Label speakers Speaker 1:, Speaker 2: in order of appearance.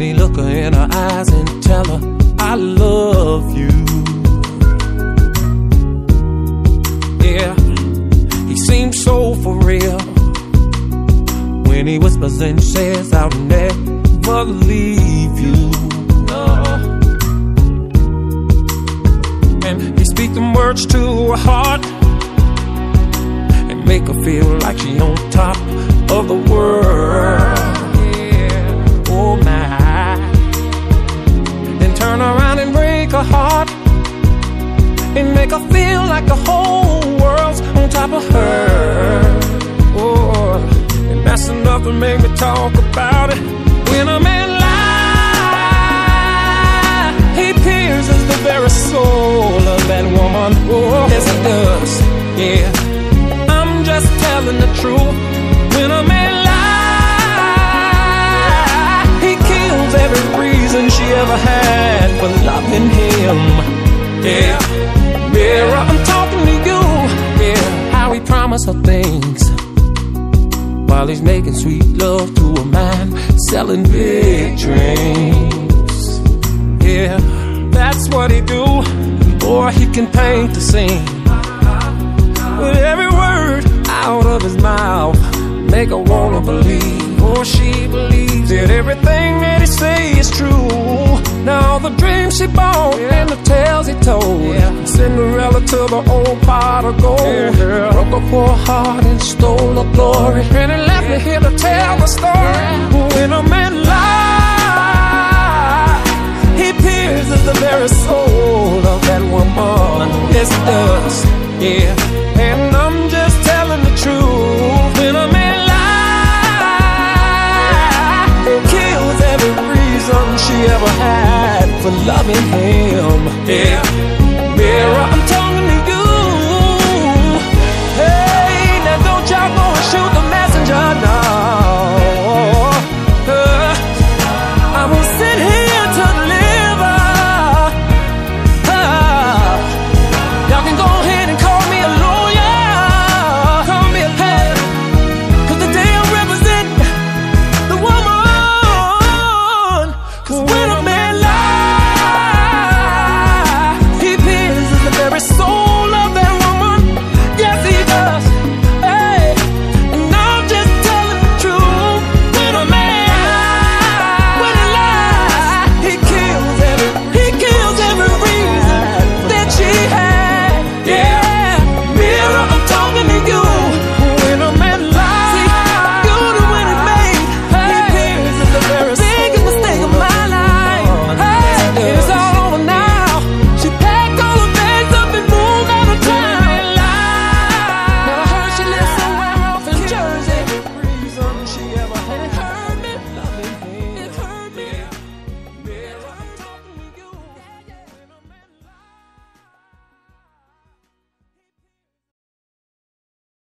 Speaker 1: He look her in her eyes and tell her, I love you. Yeah, he seems so for real. When he whispers and says, I'll never leave you. No. And he speak them words to her heart and make her feel like she on top her heart and make her feel like the whole world's on top of her. Oh, and that's enough to make me talk about it. When a man lies, he pierces the very soul of that woman. Oh, yes, he does. Yeah, I'm just telling the truth. When a man her things while he's making sweet love to a man selling big dreams. Yeah, that's what he do. Or he can paint the scene with every word out of his mouth. Make her wanna believe, or she believes that everything that he say is true. Now the dreams she bought and the to the old pot of gold. Broke her poor heart and stole her glory. And he left me here to tell the story. When a man lies, he pierces the very soul of that woman. Yes, he does. Yeah, and I'm just telling the truth. When a man lies, he kills every reason she ever had for loving him. Yeah, mirror.